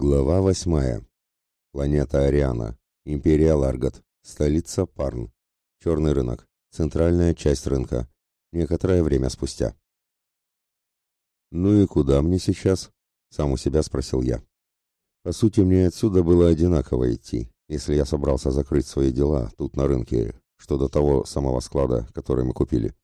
Глава восьмая. Планета Ариана. Империя Ларгат. Столица Парн. Черный рынок. Центральная часть рынка. Некоторое время спустя. «Ну и куда мне сейчас?» — сам у себя спросил я. По сути, мне отсюда было одинаково идти, если я собрался закрыть свои дела тут на рынке, что до того самого склада, который мы купили.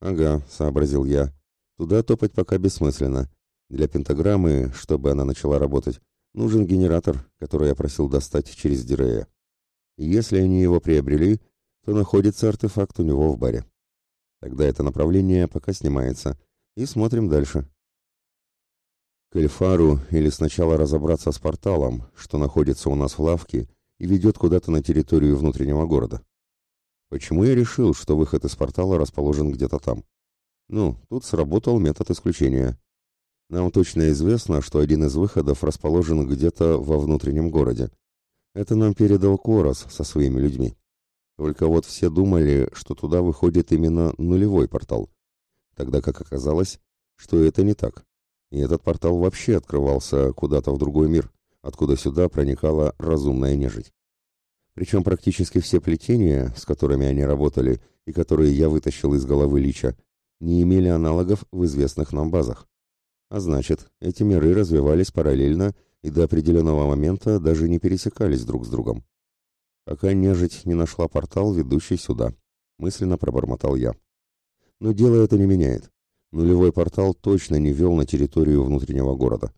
«Ага», — сообразил я. «Туда топать пока бессмысленно. Для пентаграммы, чтобы она начала работать, нужен генератор, который я просил достать через Дирея. Если они его приобрели, то находится артефакт у него в баре. Тогда это направление пока снимается, и смотрим дальше. К Эльфару или сначала разобраться с порталом, что находится у нас в лавке и ведет куда-то на территорию внутреннего города. Почему я решил, что выход из портала расположен где-то там? Ну, тут сработал метод исключения. Нам точно известно, что один из выходов расположен где-то во внутреннем городе. Это нам передал Корос со своими людьми. Только вот все думали, что туда выходит именно нулевой портал. Тогда как оказалось, что это не так. И этот портал вообще открывался куда-то в другой мир, откуда сюда проникала разумная нежить. Причем практически все плетения, с которыми они работали и которые я вытащил из головы Лича, не имели аналогов в известных нам базах. А значит, эти миры развивались параллельно и до определенного момента даже не пересекались друг с другом. Пока нежить не нашла портал, ведущий сюда, мысленно пробормотал я. Но дело это не меняет. Нулевой портал точно не вел на территорию внутреннего города.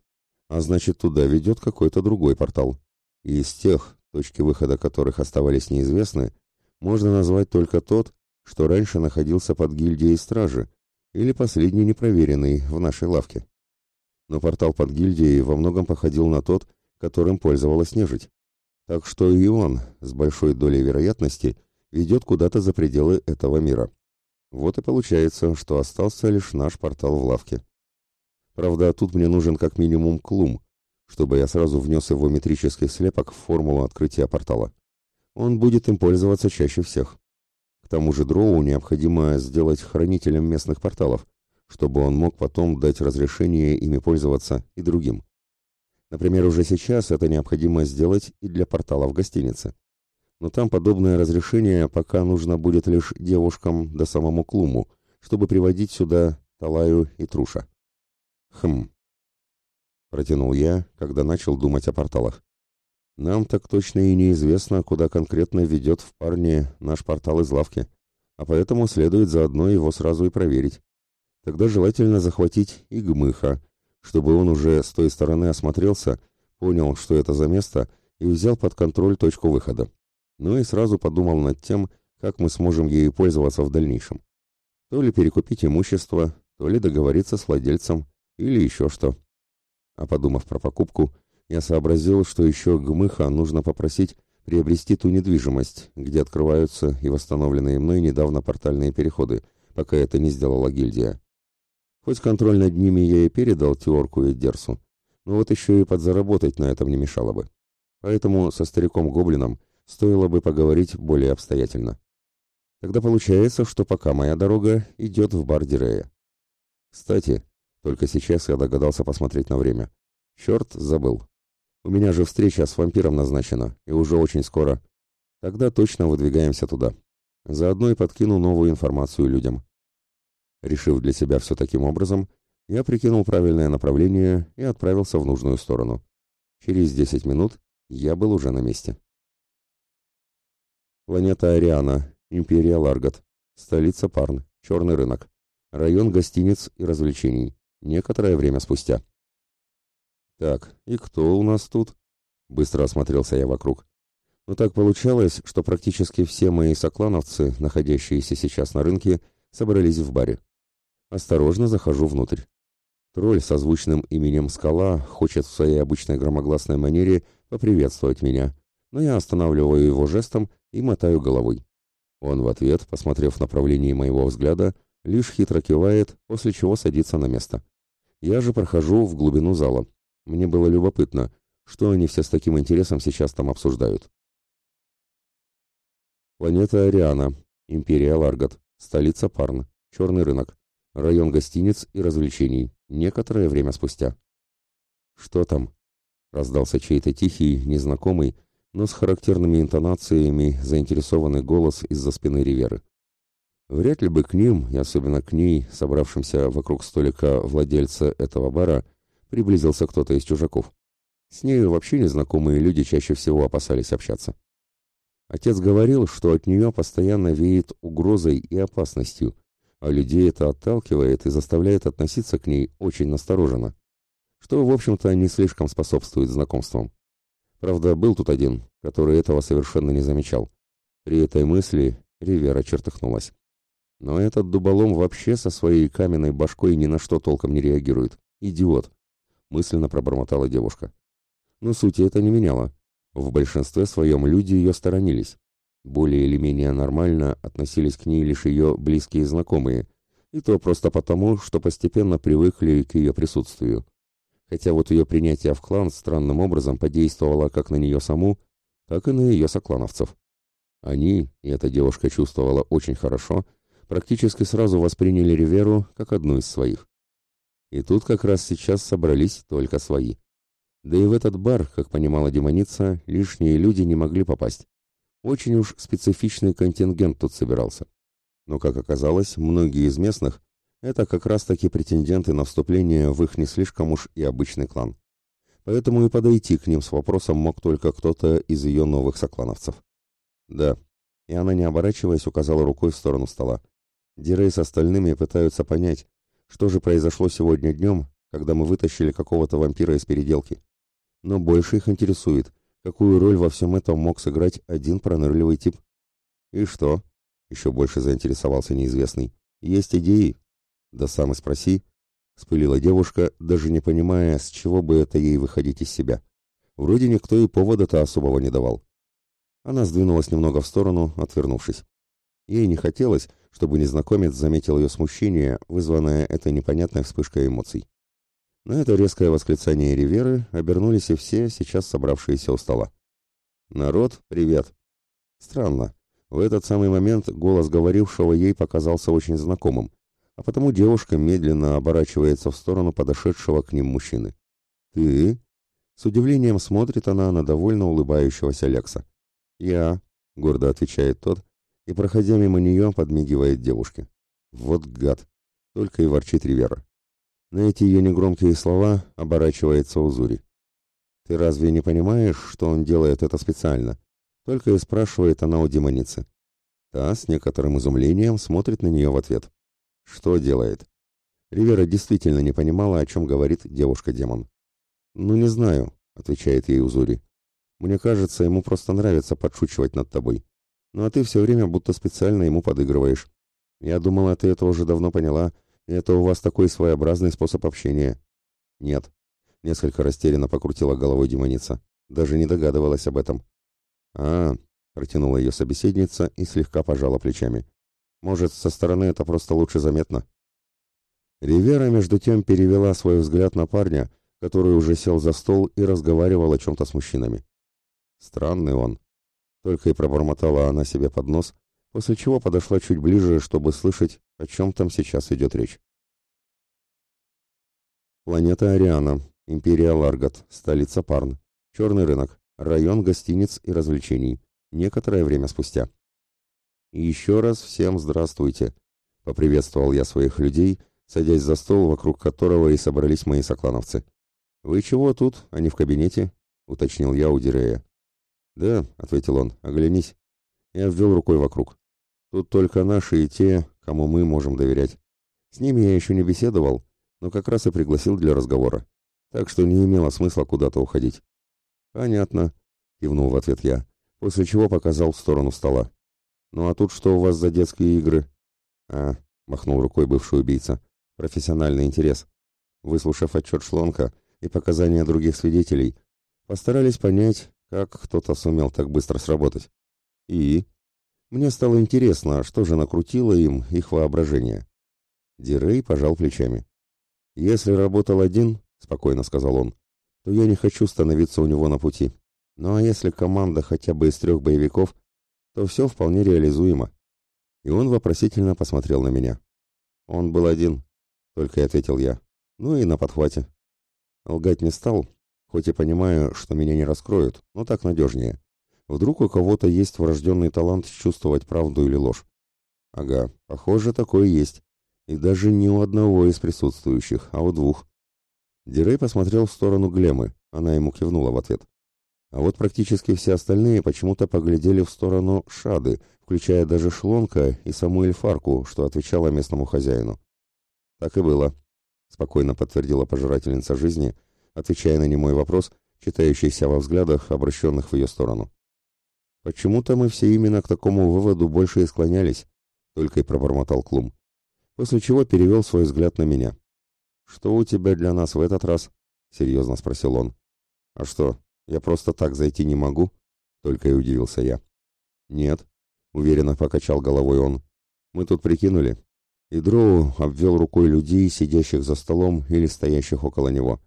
А значит, туда ведет какой-то другой портал. И из тех, точки выхода которых оставались неизвестны, можно назвать только тот, что раньше находился под гильдией стражи, или последний непроверенный в нашей лавке но портал под гильдией во многом походил на тот, которым пользовалась нежить. Так что и он, с большой долей вероятности, ведет куда-то за пределы этого мира. Вот и получается, что остался лишь наш портал в лавке. Правда, тут мне нужен как минимум клум, чтобы я сразу внес его метрический слепок в формулу открытия портала. Он будет им пользоваться чаще всех. К тому же Дроу необходимо сделать хранителем местных порталов, чтобы он мог потом дать разрешение ими пользоваться и другим. Например, уже сейчас это необходимо сделать и для портала в гостинице. Но там подобное разрешение пока нужно будет лишь девушкам да самому Клуму, чтобы приводить сюда Талаю и Труша. Хм. Протянул я, когда начал думать о порталах. Нам так точно и неизвестно, куда конкретно ведет в парне наш портал из лавки, а поэтому следует заодно его сразу и проверить. Тогда желательно захватить и Гмыха, чтобы он уже с той стороны осмотрелся, понял, что это за место, и взял под контроль точку выхода. Ну и сразу подумал над тем, как мы сможем ею пользоваться в дальнейшем. То ли перекупить имущество, то ли договориться с владельцем, или еще что. А подумав про покупку, я сообразил, что еще Гмыха нужно попросить приобрести ту недвижимость, где открываются и восстановленные мной недавно портальные переходы, пока это не сделала гильдия. Хоть контроль над ними я и передал Теорку и Дерсу, но вот еще и подзаработать на этом не мешало бы. Поэтому со стариком-гоблином стоило бы поговорить более обстоятельно. Тогда получается, что пока моя дорога идет в бар Дирея. Кстати, только сейчас я догадался посмотреть на время. Черт, забыл. У меня же встреча с вампиром назначена, и уже очень скоро. Тогда точно выдвигаемся туда. Заодно и подкину новую информацию людям. Решив для себя все таким образом, я прикинул правильное направление и отправился в нужную сторону. Через 10 минут я был уже на месте. Планета Ариана, Империя Ларгат, столица Парн, черный рынок, район гостиниц и развлечений, некоторое время спустя. Так, и кто у нас тут? Быстро осмотрелся я вокруг. Но так получалось, что практически все мои соклановцы, находящиеся сейчас на рынке, собрались в баре. Осторожно захожу внутрь. Тролль со звучным именем Скала хочет в своей обычной громогласной манере поприветствовать меня, но я останавливаю его жестом и мотаю головой. Он в ответ, посмотрев в направлении моего взгляда, лишь хитро кивает, после чего садится на место. Я же прохожу в глубину зала. Мне было любопытно, что они все с таким интересом сейчас там обсуждают. Планета Ариана, Империя Ларгат, столица Парн, черный рынок. Район гостиниц и развлечений. Некоторое время спустя. Что там? Раздался чей-то тихий, незнакомый, но с характерными интонациями заинтересованный голос из-за спины Риверы. Вряд ли бы к ним, и особенно к ней, собравшимся вокруг столика владельца этого бара, приблизился кто-то из чужаков. С нею вообще незнакомые люди чаще всего опасались общаться. Отец говорил, что от нее постоянно веет угрозой и опасностью, а людей это отталкивает и заставляет относиться к ней очень настороженно, что, в общем-то, не слишком способствует знакомствам. Правда, был тут один, который этого совершенно не замечал. При этой мысли Ривера чертыхнулась. Но этот дуболом вообще со своей каменной башкой ни на что толком не реагирует. Идиот, мысленно пробормотала девушка. Но сути это не меняло. В большинстве своем люди ее сторонились. Более или менее нормально относились к ней лишь ее близкие знакомые, и то просто потому, что постепенно привыкли к ее присутствию. Хотя вот ее принятие в клан странным образом подействовало как на нее саму, так и на ее соклановцев. Они, и эта девушка чувствовала очень хорошо, практически сразу восприняли Риверу как одну из своих. И тут как раз сейчас собрались только свои. Да и в этот бар, как понимала демоница, лишние люди не могли попасть. Очень уж специфичный контингент тут собирался. Но, как оказалось, многие из местных – это как раз-таки претенденты на вступление в их не слишком уж и обычный клан. Поэтому и подойти к ним с вопросом мог только кто-то из ее новых соклановцев. «Да». И она, не оборачиваясь, указала рукой в сторону стола. Дирей с остальными пытаются понять, что же произошло сегодня днем, когда мы вытащили какого-то вампира из переделки но больше их интересует, какую роль во всем этом мог сыграть один пронырливый тип. «И что?» — еще больше заинтересовался неизвестный. «Есть идеи?» «Да сам и спроси», — спылила девушка, даже не понимая, с чего бы это ей выходить из себя. Вроде никто и повода-то особого не давал. Она сдвинулась немного в сторону, отвернувшись. Ей не хотелось, чтобы незнакомец заметил ее смущение, вызванное этой непонятной вспышкой эмоций. На это резкое восклицание Риверы обернулись и все, сейчас собравшиеся у стола. «Народ, привет!» Странно. В этот самый момент голос говорившего ей показался очень знакомым, а потому девушка медленно оборачивается в сторону подошедшего к ним мужчины. «Ты?» С удивлением смотрит она на довольно улыбающегося Лекса. «Я», — гордо отвечает тот, и, проходя мимо нее, подмигивает девушке. «Вот гад!» — только и ворчит Ривера. На эти ее негромкие слова оборачивается Узури. «Ты разве не понимаешь, что он делает это специально?» Только и спрашивает она у демоницы. Та с некоторым изумлением смотрит на нее в ответ. «Что делает?» Ривера действительно не понимала, о чем говорит девушка-демон. «Ну, не знаю», — отвечает ей Узури. «Мне кажется, ему просто нравится подшучивать над тобой. Ну а ты все время будто специально ему подыгрываешь. Я думала, ты это уже давно поняла, это у вас такой своеобразный способ общения. Нет. Несколько растерянно покрутила головой демоница. Даже не догадывалась об этом. А, протянула ее собеседница и слегка пожала плечами. Может, со стороны это просто лучше заметно. Ривера между тем перевела свой взгляд на парня, который уже сел за стол и разговаривал о чем-то с мужчинами. Странный он. Только и пробормотала она себе под нос, после чего подошла чуть ближе, чтобы слышать, о чем там сейчас идет речь. Планета Ариана, Империя Ларгат, столица Парн, черный рынок, район гостиниц и развлечений, некоторое время спустя. И еще раз всем здравствуйте, поприветствовал я своих людей, садясь за стол, вокруг которого и собрались мои соклановцы. «Вы чего тут, а не в кабинете?» — уточнил я у Дирея. «Да», — ответил он, — «оглянись». Я ввел рукой вокруг. Тут только наши и те, кому мы можем доверять. С ними я еще не беседовал, но как раз и пригласил для разговора. Так что не имело смысла куда-то уходить. «Понятно», — кивнул в ответ я, после чего показал в сторону стола. «Ну а тут что у вас за детские игры?» «А», — махнул рукой бывший убийца, — «профессиональный интерес». Выслушав отчет Шлонка и показания других свидетелей, постарались понять, как кто-то сумел так быстро сработать. И мне стало интересно, что же накрутило им их воображение. Дирей пожал плечами. «Если работал один, — спокойно сказал он, — то я не хочу становиться у него на пути. Ну а если команда хотя бы из трех боевиков, то все вполне реализуемо». И он вопросительно посмотрел на меня. «Он был один», — только и ответил я. «Ну и на подхвате». Лгать не стал, Хоть и понимаю, что меня не раскроют, но так надежнее. Вдруг у кого-то есть врожденный талант чувствовать правду или ложь. Ага, похоже, такое есть. И даже не у одного из присутствующих, а у двух. Дирей посмотрел в сторону Глемы, она ему кивнула в ответ. А вот практически все остальные почему-то поглядели в сторону Шады, включая даже Шлонка и саму Эльфарку, что отвечала местному хозяину. Так и было, спокойно подтвердила пожирательница жизни, отвечая на немой вопрос, читающийся во взглядах, обращенных в ее сторону. Почему-то мы все именно к такому выводу больше и склонялись, только и пробормотал Клум. После чего перевел свой взгляд на меня. Что у тебя для нас в этот раз? серьезно спросил он. А что, я просто так зайти не могу? Только и удивился я. Нет, уверенно покачал головой он. Мы тут прикинули. И Дроу обвел рукой людей, сидящих за столом или стоящих около него.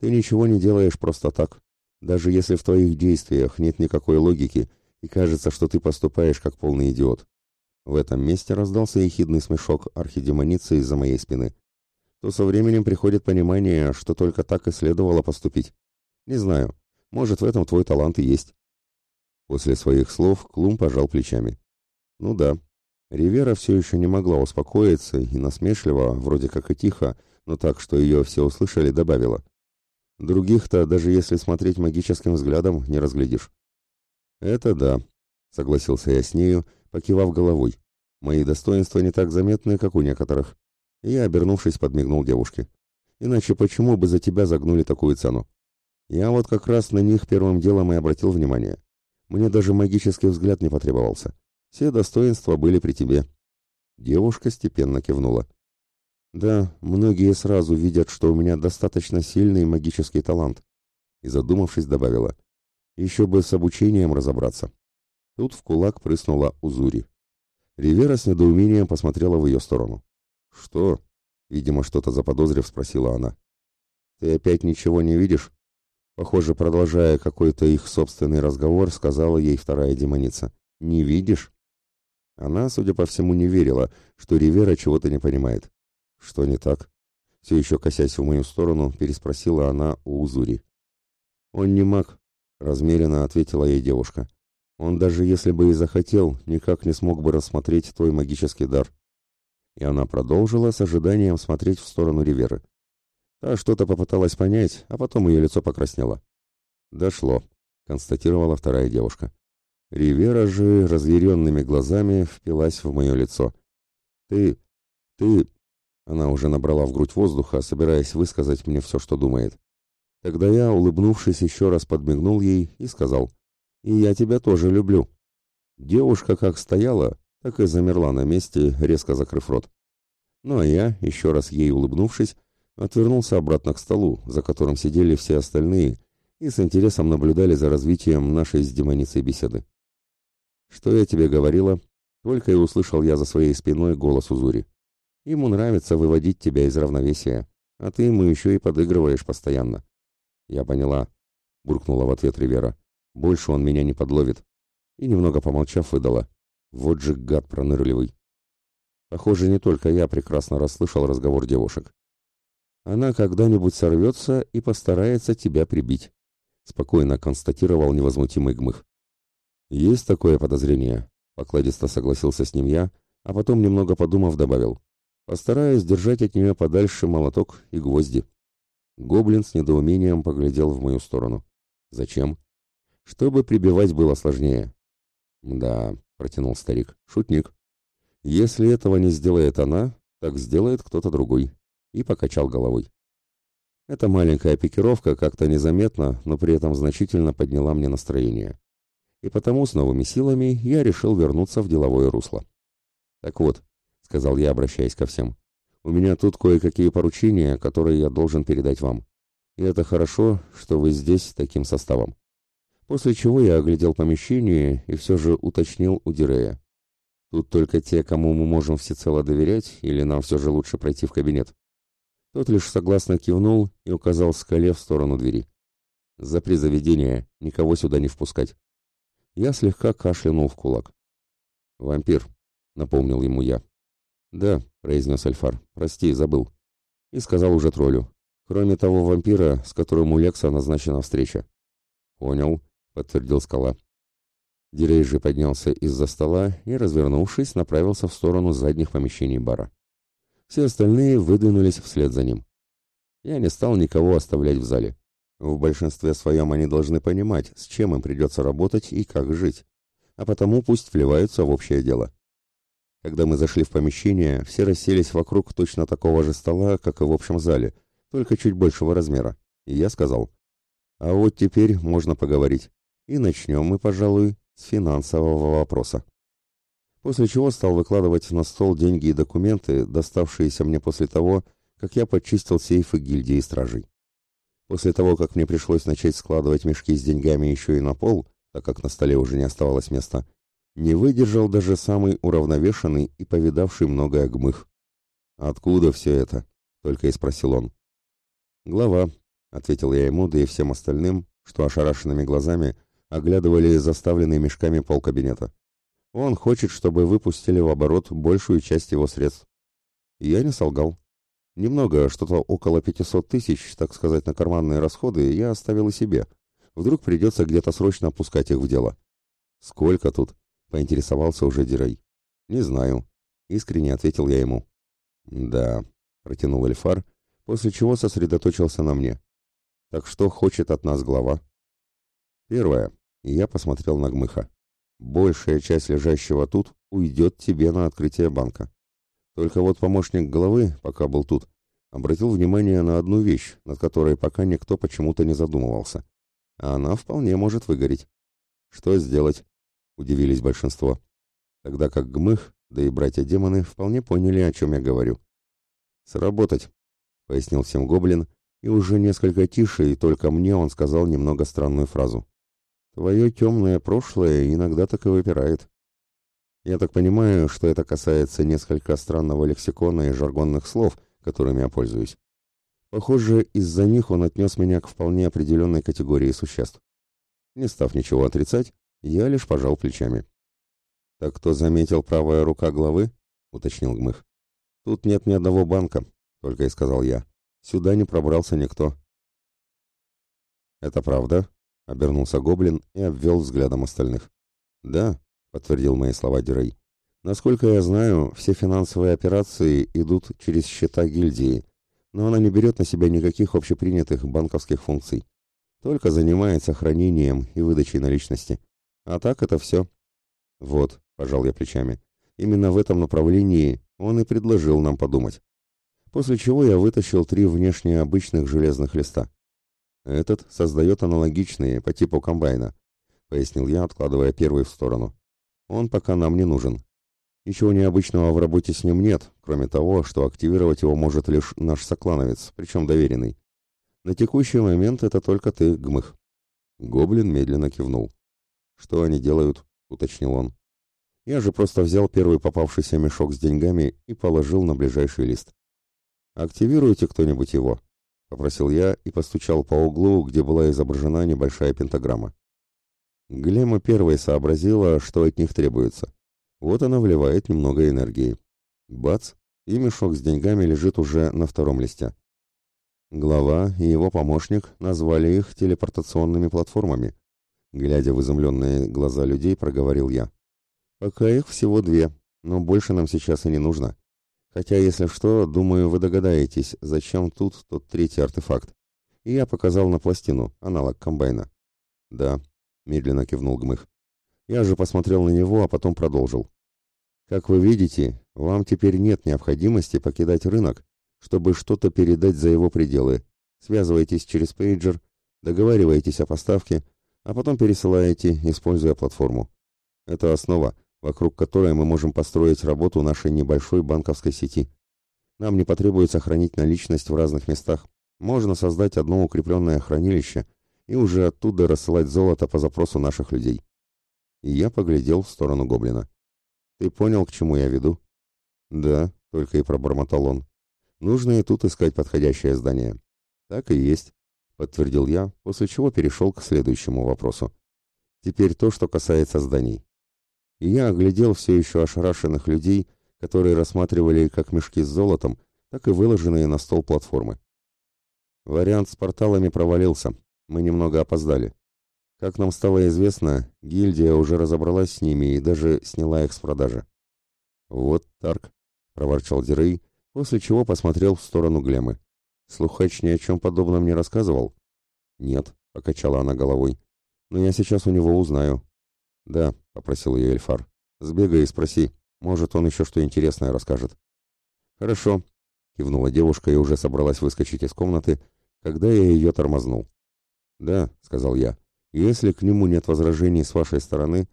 Ты ничего не делаешь просто так. Даже если в твоих действиях нет никакой логики и кажется, что ты поступаешь как полный идиот. В этом месте раздался ехидный смешок архидемоницы из-за моей спины. То со временем приходит понимание, что только так и следовало поступить. Не знаю, может, в этом твой талант и есть. После своих слов Клум пожал плечами. Ну да, Ривера все еще не могла успокоиться и насмешливо, вроде как и тихо, но так, что ее все услышали, добавила. Других-то, даже если смотреть магическим взглядом, не разглядишь. Это да, согласился я с нею, покивав головой. Мои достоинства не так заметны, как у некоторых. Я, обернувшись, подмигнул девушке. Иначе почему бы за тебя загнули такую цену? Я вот как раз на них первым делом и обратил внимание. Мне даже магический взгляд не потребовался. Все достоинства были при тебе. Девушка степенно кивнула. Да, многие сразу видят, что у меня достаточно сильный магический талант. И задумавшись, добавила. Еще бы с обучением разобраться. Тут в кулак прыснула Узури. Ривера с недоумением посмотрела в ее сторону. «Что?» — видимо, что-то заподозрив, спросила она. «Ты опять ничего не видишь?» Похоже, продолжая какой-то их собственный разговор, сказала ей вторая демоница. «Не видишь?» Она, судя по всему, не верила, что Ривера чего-то не понимает. «Что не так?» Все еще косясь в мою сторону, переспросила она у Узури. «Он не маг», — размеренно ответила ей девушка. «Он даже если бы и захотел, никак не смог бы рассмотреть твой магический дар». И она продолжила с ожиданием смотреть в сторону Риверы. Та что-то попыталась понять, а потом ее лицо покраснело. «Дошло», — констатировала вторая девушка. Ривера же разъяренными глазами впилась в мое лицо. «Ты... ты...» Она уже набрала в грудь воздуха, собираясь высказать мне все, что думает. Тогда я, улыбнувшись, еще раз подмигнул ей и сказал, «И я тебя тоже люблю». Девушка как стояла, так и замерла на месте, резко закрыв рот. Ну а я, еще раз ей улыбнувшись, отвернулся обратно к столу, за которым сидели все остальные, и с интересом наблюдали за развитием нашей с демоницей беседы. «Что я тебе говорила?» Только и услышал я за своей спиной голос Узури. «Ему нравится выводить тебя из равновесия, а ты ему еще и подыгрываешь постоянно». «Я поняла», — буркнула в ответ Ривера. «Больше он меня не подловит». И, немного помолчав, выдала. «Вот же гад пронырливый». Похоже, не только я прекрасно расслышал разговор девушек. Она когда-нибудь сорвется и постарается тебя прибить», — спокойно констатировал невозмутимый Гмых. «Есть такое подозрение», — покладисто согласился с ним я, а потом, немного подумав, добавил. «Постараюсь держать от нее подальше молоток и гвозди». Гоблин с недоумением поглядел в мою сторону. «Зачем?» «Чтобы прибивать было сложнее». «Да», — протянул старик, — «шутник». «Если этого не сделает она, так сделает кто-то другой» и покачал головой. Эта маленькая пикировка как-то незаметно, но при этом значительно подняла мне настроение. И потому с новыми силами я решил вернуться в деловое русло. «Так вот», — сказал я, обращаясь ко всем, — «у меня тут кое-какие поручения, которые я должен передать вам. И это хорошо, что вы здесь таким составом». После чего я оглядел помещение и все же уточнил у Дирея. «Тут только те, кому мы можем всецело доверять, или нам все же лучше пройти в кабинет?» Тот лишь согласно кивнул и указал скале в сторону двери. «Запри заведение, никого сюда не впускать». Я слегка кашлянул в кулак. «Вампир», — напомнил ему я. «Да», — произнес Альфар, — «прости, забыл». И сказал уже троллю. Кроме того вампира, с которым у Лекса назначена встреча. Понял, подтвердил скала. Дирей же поднялся из-за стола и, развернувшись, направился в сторону задних помещений бара. Все остальные выдвинулись вслед за ним. Я не стал никого оставлять в зале. В большинстве своем они должны понимать, с чем им придется работать и как жить, а потому пусть вливаются в общее дело. Когда мы зашли в помещение, все расселись вокруг точно такого же стола, как и в общем зале, только чуть большего размера, и я сказал, а вот теперь можно поговорить. И начнем мы, пожалуй, с финансового вопроса. После чего стал выкладывать на стол деньги и документы, доставшиеся мне после того, как я подчистил сейфы гильдии стражей. После того, как мне пришлось начать складывать мешки с деньгами еще и на пол, так как на столе уже не оставалось места, не выдержал даже самый уравновешенный и повидавший многое гмых. «Откуда все это?» — только и спросил он. «Глава», — ответил я ему, да и всем остальным, что ошарашенными глазами оглядывали заставленный мешками полкабинета. «Он хочет, чтобы выпустили в оборот большую часть его средств». Я не солгал. Немного, что-то около 500 тысяч, так сказать, на карманные расходы я оставил и себе. Вдруг придется где-то срочно опускать их в дело. «Сколько тут?» — поинтересовался уже Дирей. «Не знаю», — искренне ответил я ему. «Да», — протянул Эльфар, после чего сосредоточился на мне. «Так что хочет от нас глава?» «Первое», — я посмотрел на Гмыха. «Большая часть лежащего тут уйдет тебе на открытие банка. Только вот помощник главы, пока был тут, обратил внимание на одну вещь, над которой пока никто почему-то не задумывался. А она вполне может выгореть. Что сделать? Удивились большинство. Тогда как Гмых, да и братья-демоны вполне поняли, о чем я говорю. «Сработать», — пояснил всем гоблин, и уже несколько тише, и только мне он сказал немного странную фразу. «Твое темное прошлое иногда так и выпирает». Я так понимаю, что это касается несколько странного лексикона и жаргонных слов, которыми я пользуюсь. Похоже, из-за них он отнес меня к вполне определенной категории существ. Не став ничего отрицать, я лишь пожал плечами. «Так кто заметил правая рука главы?» — уточнил Гмых. «Тут нет ни одного банка», — только и сказал я. «Сюда не пробрался никто». «Это правда?» — обернулся Гоблин и обвел взглядом остальных. «Да», — подтвердил мои слова Дирей. «Насколько я знаю, все финансовые операции идут через счета гильдии, но она не берет на себя никаких общепринятых банковских функций. Только занимается хранением и выдачей наличности. А так это все». «Вот», — пожал я плечами, — «именно в этом направлении он и предложил нам подумать. После чего я вытащил три внешне обычных железных листа. Этот создает аналогичные по типу комбайна», — пояснил я, откладывая первый в сторону. Он пока нам не нужен. Ничего необычного в работе с ним нет, кроме того, что активировать его может лишь наш соклановец, причем доверенный. На текущий момент это только ты, Гмых. Гоблин медленно кивнул. «Что они делают?» — уточнил он. Я же просто взял первый попавшийся мешок с деньгами и положил на ближайший лист. «Активируйте кто-нибудь его», — попросил я и постучал по углу, где была изображена небольшая пентаграмма. Глема первой сообразила, что от них требуется. Вот она вливает немного энергии. Бац! И мешок с деньгами лежит уже на втором листе. Глава и его помощник назвали их телепортационными платформами. Глядя в изумленные глаза людей, проговорил я. Пока их всего две, но больше нам сейчас и не нужно. Хотя, если что, думаю, вы догадаетесь, зачем тут тот третий артефакт. И я показал на пластину, аналог комбайна. Да, медленно кивнул Гмых. Я же посмотрел на него, а потом продолжил. Как вы видите, вам теперь нет необходимости покидать рынок, чтобы что-то передать за его пределы. Связывайтесь через пейджер, договариваетесь о поставке, а потом пересылаете, используя платформу. Это основа, вокруг которой мы можем построить работу нашей небольшой банковской сети. Нам не потребуется хранить наличность в разных местах. Можно создать одно укрепленное хранилище – и уже оттуда рассылать золото по запросу наших людей. И я поглядел в сторону гоблина. «Ты понял, к чему я веду?» «Да», — только и пробормотал он. «Нужно и тут искать подходящее здание». «Так и есть», — подтвердил я, после чего перешел к следующему вопросу. «Теперь то, что касается зданий». И я оглядел все еще ошарашенных людей, которые рассматривали как мешки с золотом, так и выложенные на стол платформы. Вариант с порталами провалился. Мы немного опоздали. Как нам стало известно, гильдия уже разобралась с ними и даже сняла их с продажи. «Вот так», — проворчал Дирей, после чего посмотрел в сторону Глемы. «Слухач ни о чем подобном не рассказывал?» «Нет», — покачала она головой. «Но я сейчас у него узнаю». «Да», — попросил ее Эльфар. «Сбегай и спроси. Может, он еще что интересное расскажет». «Хорошо», — кивнула девушка и уже собралась выскочить из комнаты, когда я ее тормознул. «Да», — сказал я, — «если к нему нет возражений с вашей стороны,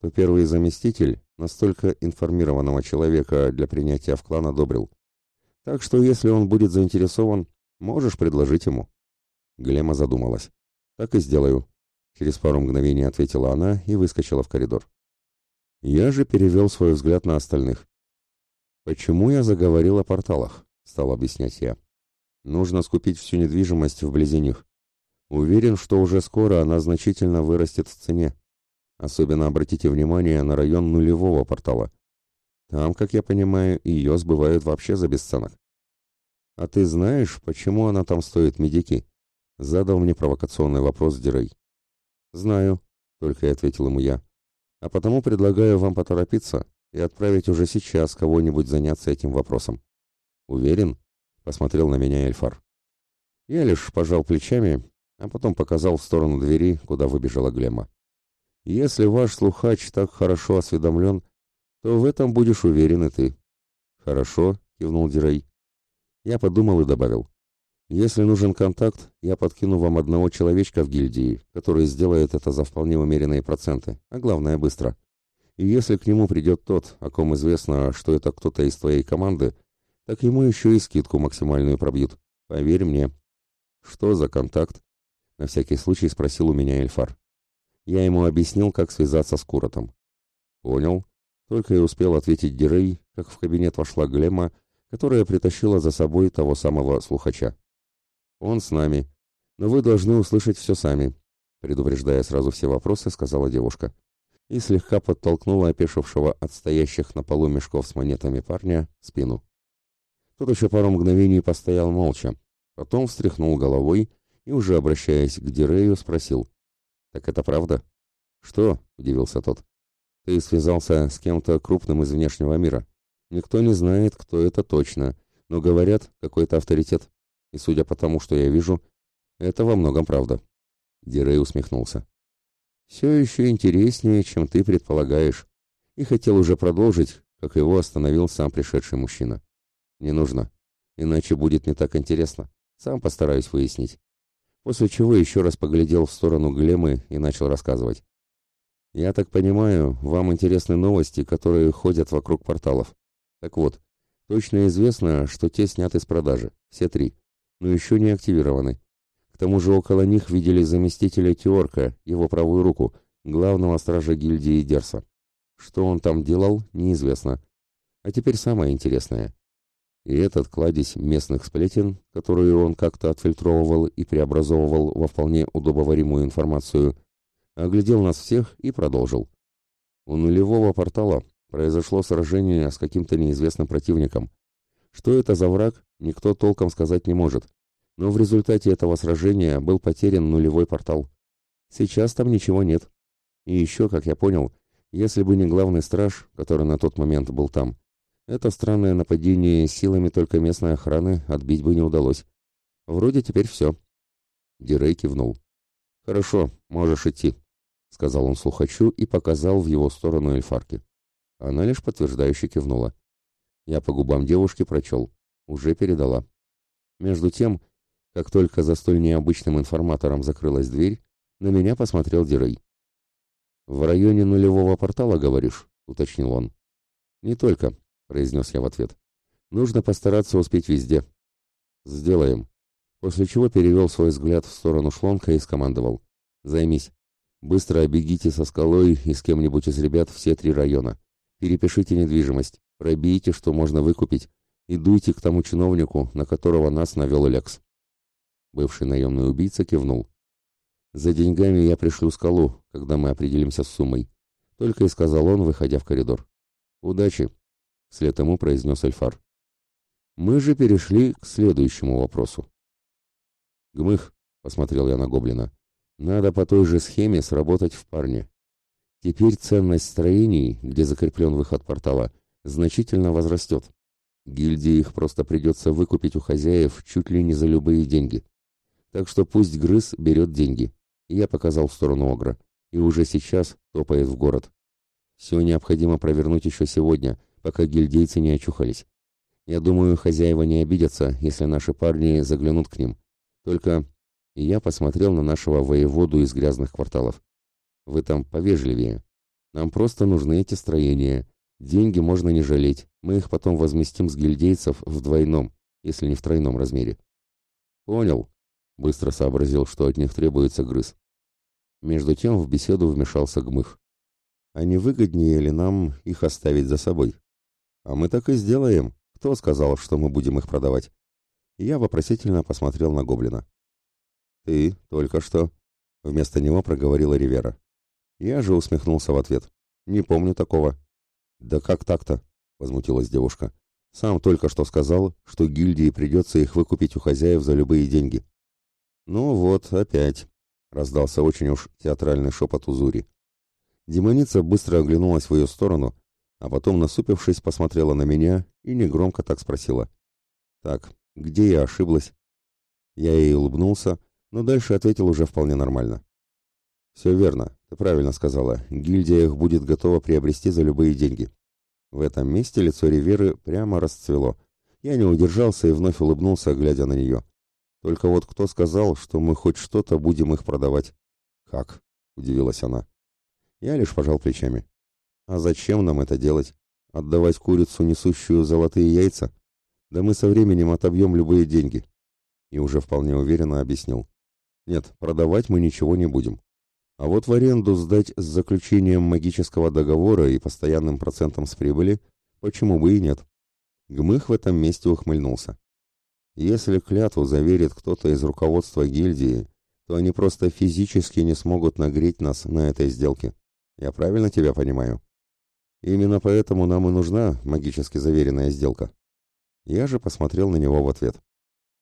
то первый заместитель настолько информированного человека для принятия в клан одобрил. Так что, если он будет заинтересован, можешь предложить ему». Глема задумалась. «Так и сделаю», — через пару мгновений ответила она и выскочила в коридор. Я же перевел свой взгляд на остальных. «Почему я заговорил о порталах?» — стал объяснять я. «Нужно скупить всю недвижимость вблизи них. Уверен, что уже скоро она значительно вырастет в цене. Особенно обратите внимание на район нулевого портала. Там, как я понимаю, ее сбывают вообще за бесценок. «А ты знаешь, почему она там стоит медики?» — задал мне провокационный вопрос Дирей. «Знаю», — только и ответил ему я. А потому предлагаю вам поторопиться и отправить уже сейчас кого-нибудь заняться этим вопросом. Уверен? Посмотрел на меня Эльфар. Я лишь пожал плечами, а потом показал в сторону двери, куда выбежала Глема. Если ваш слухач так хорошо осведомлен, то в этом будешь уверен и ты. Хорошо, кивнул Дирей. Я подумал и добавил. Если нужен контакт, я подкину вам одного человечка в гильдии, который сделает это за вполне умеренные проценты, а главное быстро. И если к нему придет тот, о ком известно, что это кто-то из твоей команды, так ему еще и скидку максимальную пробьют. Поверь мне. Что за контакт? На всякий случай спросил у меня Эльфар. Я ему объяснил, как связаться с Куротом. Понял. Только и успел ответить Дирей, как в кабинет вошла Глема, которая притащила за собой того самого слухача. Он с нами. Но вы должны услышать все сами, предупреждая сразу все вопросы, сказала девушка. И слегка подтолкнула опешившего от стоящих на полу мешков с монетами парня спину. Тот еще пару мгновений постоял молча, потом встряхнул головой и, уже обращаясь к Дирею, спросил. «Так это правда?» «Что?» — удивился тот. «Ты связался с кем-то крупным из внешнего мира. Никто не знает, кто это точно, но говорят, какой-то авторитет. И судя по тому, что я вижу, это во многом правда. Дирей усмехнулся. Все еще интереснее, чем ты предполагаешь. И хотел уже продолжить, как его остановил сам пришедший мужчина. Не нужно. Иначе будет не так интересно. Сам постараюсь выяснить. После чего еще раз поглядел в сторону Глемы и начал рассказывать. «Я так понимаю, вам интересны новости, которые ходят вокруг порталов. Так вот, точно известно, что те сняты с продажи, все три но еще не активированы. К тому же около них видели заместителя Теорка, его правую руку, главного стража гильдии Дерса. Что он там делал, неизвестно. А теперь самое интересное. И этот кладезь местных сплетен, которые он как-то отфильтровывал и преобразовывал во вполне удобоваримую информацию, оглядел нас всех и продолжил. У нулевого портала произошло сражение с каким-то неизвестным противником. Что это за враг, никто толком сказать не может. Но в результате этого сражения был потерян нулевой портал. Сейчас там ничего нет. И еще, как я понял, если бы не главный страж, который на тот момент был там, это странное нападение силами только местной охраны отбить бы не удалось. Вроде теперь все. Дирей кивнул. «Хорошо, можешь идти», — сказал он слухачу и показал в его сторону эльфарки. Она лишь подтверждающе кивнула. Я по губам девушки прочел. Уже передала. Между тем, как только за столь необычным информатором закрылась дверь, на меня посмотрел Дирей. «В районе нулевого портала, говоришь?» — уточнил он. «Не только», — произнес я в ответ. «Нужно постараться успеть везде». «Сделаем». После чего перевел свой взгляд в сторону шлонка и скомандовал. «Займись. Быстро обегите со скалой и с кем-нибудь из ребят все три района. Перепишите недвижимость. Пробейте, что можно выкупить, и дуйте к тому чиновнику, на которого нас навел Лекс. Бывший наемный убийца кивнул. «За деньгами я пришлю скалу, когда мы определимся с суммой», — только и сказал он, выходя в коридор. «Удачи», — вслед ему произнес Эльфар. Мы же перешли к следующему вопросу. Гмых, посмотрел я на гоблина. Надо по той же схеме сработать в парне. Теперь ценность строений, где закреплен выход портала, значительно возрастет. Гильдии их просто придется выкупить у хозяев чуть ли не за любые деньги. Так что пусть Грыз берет деньги. Я показал в сторону Огра. И уже сейчас топает в город. Все необходимо провернуть еще сегодня, пока гильдейцы не очухались. Я думаю, хозяева не обидятся, если наши парни заглянут к ним. Только я посмотрел на нашего воеводу из грязных кварталов. Вы там повежливее. Нам просто нужны эти строения. Деньги можно не жалеть. Мы их потом возместим с гильдейцев в двойном, если не в тройном размере. Понял. Быстро сообразил, что от них требуется грыз. Между тем в беседу вмешался Гмых. А не выгоднее ли нам их оставить за собой? А мы так и сделаем. Кто сказал, что мы будем их продавать? Я вопросительно посмотрел на гоблина. Ты только что вместо него проговорила Ривера. Я же усмехнулся в ответ. Не помню такого. Да как так-то? возмутилась девушка. Сам только что сказал, что гильдии придется их выкупить у хозяев за любые деньги. Ну вот, опять, раздался очень уж театральный шепот у Зури. Демоница быстро оглянулась в ее сторону, а потом, насупившись, посмотрела на меня и негромко так спросила. «Так, где я ошиблась?» Я ей улыбнулся, но дальше ответил уже вполне нормально. «Все верно, ты правильно сказала. Гильдия их будет готова приобрести за любые деньги». В этом месте лицо Риверы прямо расцвело. Я не удержался и вновь улыбнулся, глядя на нее. «Только вот кто сказал, что мы хоть что-то будем их продавать?» «Как?» — удивилась она. Я лишь пожал плечами. А зачем нам это делать? Отдавать курицу, несущую золотые яйца? Да мы со временем отобьем любые деньги. И уже вполне уверенно объяснил. Нет, продавать мы ничего не будем. А вот в аренду сдать с заключением магического договора и постоянным процентом с прибыли, почему бы и нет? Гмых в этом месте ухмыльнулся. Если клятву заверит кто-то из руководства гильдии, то они просто физически не смогут нагреть нас на этой сделке. Я правильно тебя понимаю? Именно поэтому нам и нужна магически заверенная сделка. Я же посмотрел на него в ответ.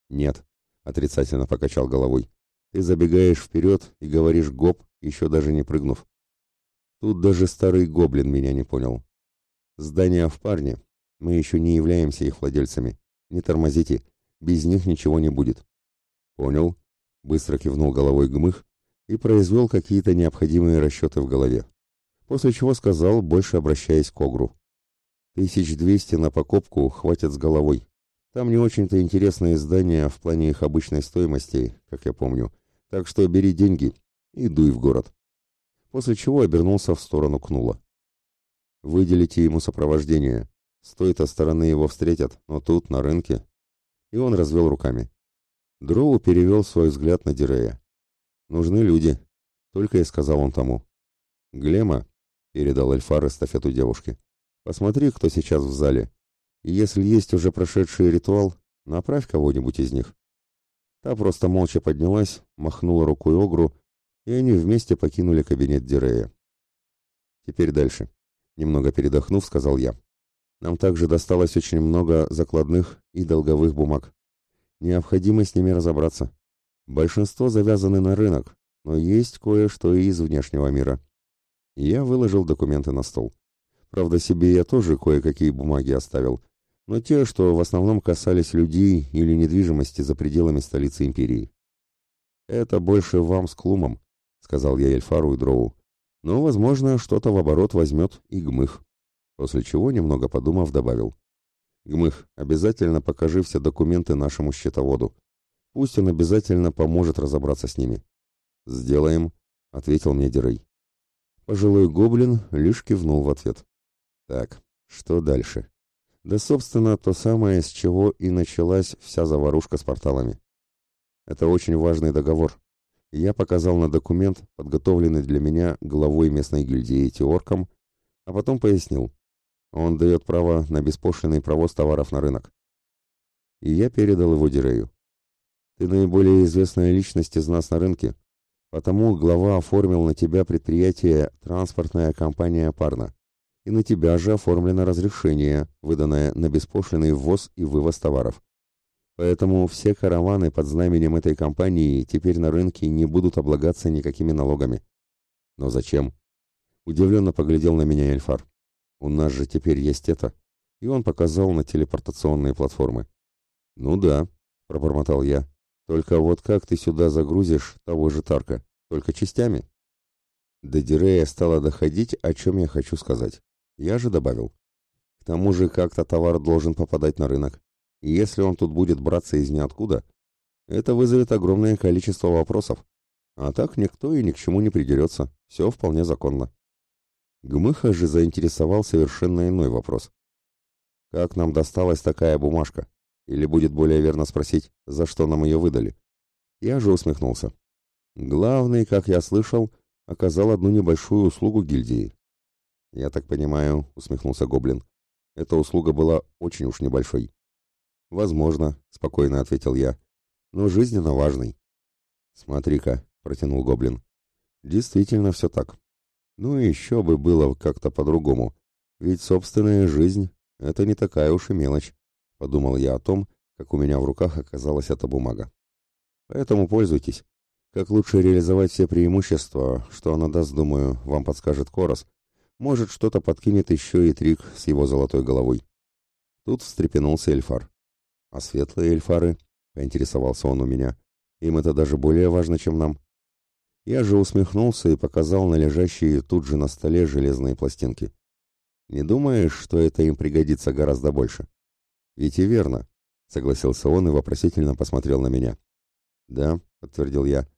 Нет, отрицательно покачал головой. Ты забегаешь вперед и говоришь гоп, еще даже не прыгнув. Тут даже старый гоблин меня не понял. Здания в парне. Мы еще не являемся их владельцами. Не тормозите. Без них ничего не будет. Понял. Быстро кивнул головой Гмых и произвел какие-то необходимые расчеты в голове после чего сказал, больше обращаясь к Огру. «Тысяч двести на покупку хватит с головой. Там не очень-то интересные здания в плане их обычной стоимости, как я помню, так что бери деньги и дуй в город». После чего обернулся в сторону Кнула. «Выделите ему сопровождение. С той-то стороны его встретят, но тут, на рынке...» И он развел руками. Дроу перевел свой взгляд на Дирея. «Нужны люди», — только и сказал он тому. Глема, передал Эльфар эстафету девушке. Посмотри, кто сейчас в зале. И если есть уже прошедший ритуал, направь кого-нибудь из них. Та просто молча поднялась, махнула рукой Огру, и они вместе покинули кабинет Дирея. Теперь дальше. Немного передохнув, сказал я. Нам также досталось очень много закладных и долговых бумаг. Необходимо с ними разобраться. Большинство завязаны на рынок, но есть кое-что и из внешнего мира. Я выложил документы на стол. Правда, себе я тоже кое-какие бумаги оставил, но те, что в основном касались людей или недвижимости за пределами столицы империи. «Это больше вам с Клумом», — сказал я Эльфару и Дроу. «Но, возможно, что-то в оборот возьмет и Гмых». После чего, немного подумав, добавил. «Гмых, обязательно покажи все документы нашему счетоводу. Пусть он обязательно поможет разобраться с ними». «Сделаем», — ответил мне Дирей. Пожилой гоблин лишь кивнул в ответ. Так, что дальше? Да, собственно, то самое, с чего и началась вся заварушка с порталами. Это очень важный договор. Я показал на документ, подготовленный для меня главой местной гильдии Теорком, а потом пояснил. Он дает право на беспошлинный провоз товаров на рынок. И я передал его Дирею. Ты наиболее известная личность из нас на рынке, Потому глава оформил на тебя предприятие «Транспортная компания Парна». И на тебя же оформлено разрешение, выданное на беспошлиный ввоз и вывоз товаров. Поэтому все караваны под знаменем этой компании теперь на рынке не будут облагаться никакими налогами. Но зачем? Удивленно поглядел на меня Эльфар. У нас же теперь есть это. И он показал на телепортационные платформы. Ну да, пробормотал я. Только вот как ты сюда загрузишь того же Тарка? Только частями? До Дирея стало доходить, о чем я хочу сказать. Я же добавил. К тому же как-то товар должен попадать на рынок. Если он тут будет браться из ниоткуда, это вызовет огромное количество вопросов. А так никто и ни к чему не придерется. Все вполне законно. Гмыха же заинтересовал совершенно иной вопрос. Как нам досталась такая бумажка? Или будет более верно спросить, за что нам ее выдали? Я же усмехнулся. Главный, как я слышал, оказал одну небольшую услугу гильдии. «Я так понимаю», — усмехнулся Гоблин, — «эта услуга была очень уж небольшой. «Возможно», — спокойно ответил я, — «но жизненно важный». «Смотри-ка», — протянул Гоблин, — «действительно все так. Ну и еще бы было как-то по-другому, ведь собственная жизнь — это не такая уж и мелочь», — подумал я о том, как у меня в руках оказалась эта бумага. «Поэтому пользуйтесь. Как лучше реализовать все преимущества, что она даст, думаю, вам подскажет Корос. Может, что-то подкинет еще и Трик с его золотой головой». Тут встрепенулся Эльфар. А светлые эльфары, поинтересовался он у меня, им это даже более важно, чем нам. Я же усмехнулся и показал на лежащие тут же на столе железные пластинки. Не думаешь, что это им пригодится гораздо больше? Ведь и верно, согласился он и вопросительно посмотрел на меня. Да, подтвердил я.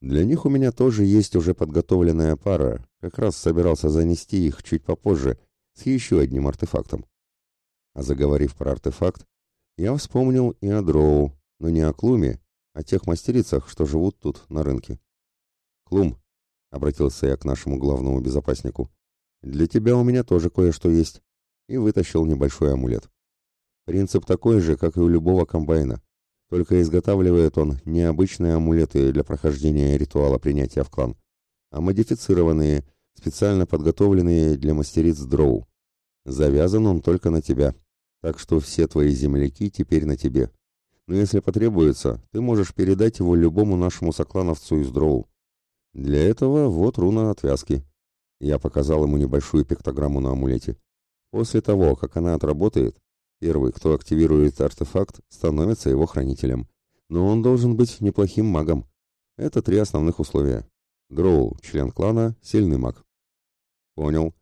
Для них у меня тоже есть уже подготовленная пара, как раз собирался занести их чуть попозже с еще одним артефактом. А заговорив про артефакт, я вспомнил и о Дроу, но не о Клуме, а тех мастерицах, что живут тут, на рынке. «Клум», — обратился я к нашему главному безопаснику, — «для тебя у меня тоже кое-что есть», и вытащил небольшой амулет. Принцип такой же, как и у любого комбайна, только изготавливает он не обычные амулеты для прохождения ритуала принятия в клан, а модифицированные, специально подготовленные для мастериц Дроу. Завязан он только на тебя, так что все твои земляки теперь на тебе. Но если потребуется, ты можешь передать его любому нашему соклановцу из Дроу. Для этого вот руна отвязки. Я показал ему небольшую пиктограмму на амулете. После того, как она отработает, первый, кто активирует артефакт, становится его хранителем. Но он должен быть неплохим магом. Это три основных условия. Дроу, член клана, сильный маг. Понял,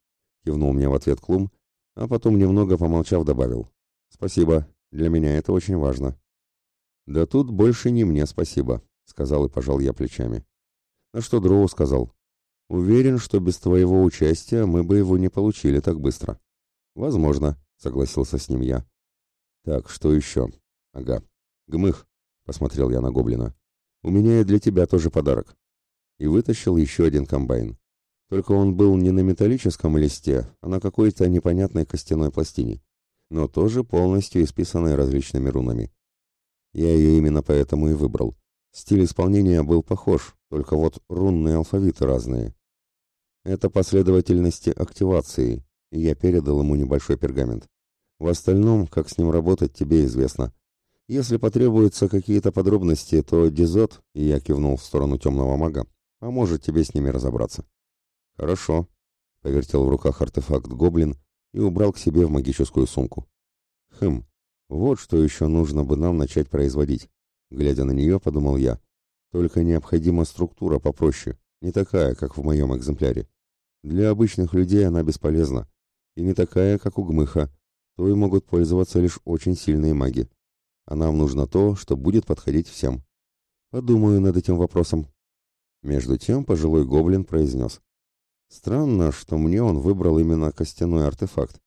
кивнул мне в ответ Клум а потом, немного помолчав, добавил. «Спасибо, для меня это очень важно». «Да тут больше не мне спасибо», — сказал и пожал я плечами. «А что Дроу сказал?» «Уверен, что без твоего участия мы бы его не получили так быстро». «Возможно», — согласился с ним я. «Так, что еще?» «Ага. Гмых», — посмотрел я на гоблина. «У меня и для тебя тоже подарок». И вытащил еще один комбайн. Только он был не на металлическом листе, а на какой-то непонятной костяной пластине, но тоже полностью исписанной различными рунами. Я ее именно поэтому и выбрал. Стиль исполнения был похож, только вот рунные алфавиты разные. Это последовательности активации, и я передал ему небольшой пергамент. В остальном, как с ним работать, тебе известно. Если потребуются какие-то подробности, то Дизот, и я кивнул в сторону темного мага, поможет тебе с ними разобраться. «Хорошо», — повертел в руках артефакт гоблин и убрал к себе в магическую сумку. «Хм, вот что еще нужно бы нам начать производить», — глядя на нее, подумал я. «Только необходима структура попроще, не такая, как в моем экземпляре. Для обычных людей она бесполезна, и не такая, как у Гмыха, то и могут пользоваться лишь очень сильные маги. А нам нужно то, что будет подходить всем. Подумаю над этим вопросом». Между тем пожилой гоблин произнес. Странно, что мне он выбрал именно костяной артефакт.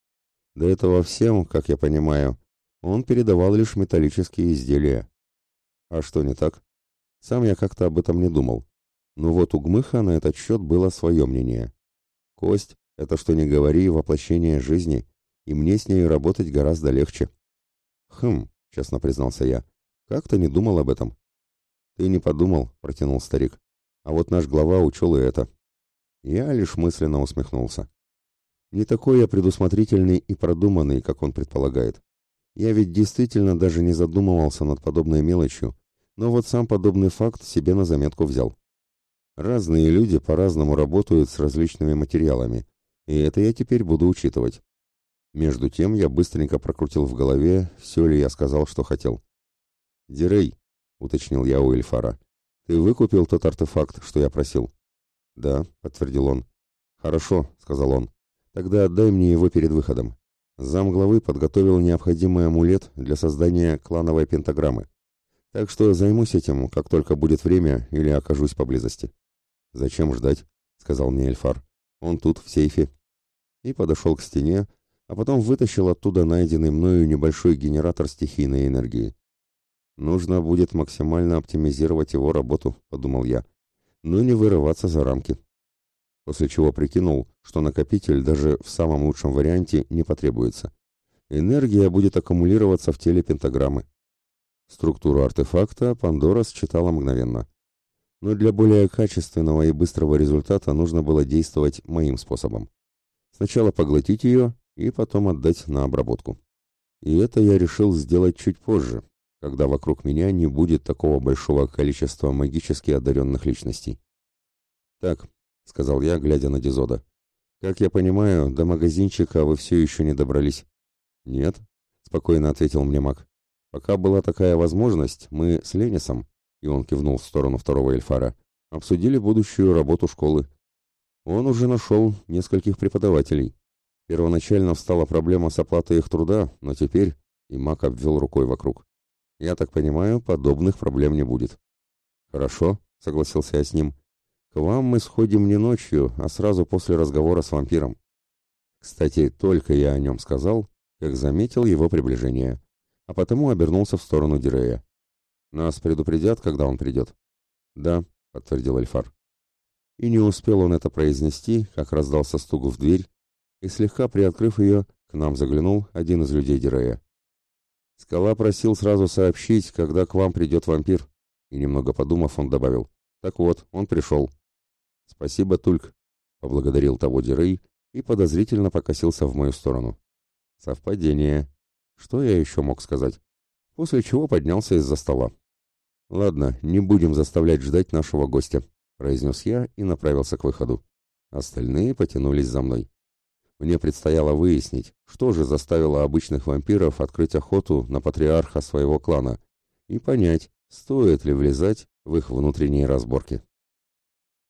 До этого всем, как я понимаю, он передавал лишь металлические изделия. А что не так? Сам я как-то об этом не думал. Но вот у Гмыха на этот счет было свое мнение. Кость — это, что не говори, воплощение жизни, и мне с ней работать гораздо легче. Хм, честно признался я, как-то не думал об этом. Ты не подумал, протянул старик. А вот наш глава учел и это. Я лишь мысленно усмехнулся. Не такой я предусмотрительный и продуманный, как он предполагает. Я ведь действительно даже не задумывался над подобной мелочью, но вот сам подобный факт себе на заметку взял. Разные люди по-разному работают с различными материалами, и это я теперь буду учитывать. Между тем я быстренько прокрутил в голове, все ли я сказал, что хотел. «Дирей», — уточнил я у Эльфара, — «ты выкупил тот артефакт, что я просил?» «Да», — подтвердил он. «Хорошо», — сказал он. «Тогда отдай мне его перед выходом. Замглавы подготовил необходимый амулет для создания клановой пентаграммы. Так что займусь этим, как только будет время или окажусь поблизости». «Зачем ждать?» — сказал мне Эльфар. «Он тут, в сейфе». И подошел к стене, а потом вытащил оттуда найденный мною небольшой генератор стихийной энергии. «Нужно будет максимально оптимизировать его работу», — подумал я, — «но не вырываться за рамки» после чего прикинул, что накопитель даже в самом лучшем варианте не потребуется. Энергия будет аккумулироваться в теле пентаграммы. Структуру артефакта Пандора считала мгновенно. Но для более качественного и быстрого результата нужно было действовать моим способом. Сначала поглотить ее и потом отдать на обработку. И это я решил сделать чуть позже, когда вокруг меня не будет такого большого количества магически одаренных личностей. Так, — сказал я, глядя на Дизода. «Как я понимаю, до магазинчика вы все еще не добрались?» «Нет», — спокойно ответил мне маг. «Пока была такая возможность, мы с Ленисом, и он кивнул в сторону второго эльфара, обсудили будущую работу школы. Он уже нашел нескольких преподавателей. Первоначально встала проблема с оплатой их труда, но теперь...» И маг обвел рукой вокруг. «Я так понимаю, подобных проблем не будет». «Хорошо», — согласился я с ним. К вам мы сходим не ночью, а сразу после разговора с вампиром. Кстати, только я о нем сказал, как заметил его приближение, а потому обернулся в сторону Дирея. Нас предупредят, когда он придет? Да, подтвердил Эльфар. И не успел он это произнести, как раздался стук в дверь, и слегка приоткрыв ее, к нам заглянул один из людей Дирея. Скала просил сразу сообщить, когда к вам придет вампир, и немного подумав, он добавил. Так вот, он пришел. «Спасибо, Тульк», — поблагодарил того Дирей и подозрительно покосился в мою сторону. «Совпадение. Что я еще мог сказать?» После чего поднялся из-за стола. «Ладно, не будем заставлять ждать нашего гостя», — произнес я и направился к выходу. Остальные потянулись за мной. Мне предстояло выяснить, что же заставило обычных вампиров открыть охоту на патриарха своего клана и понять, стоит ли влезать в их внутренние разборки.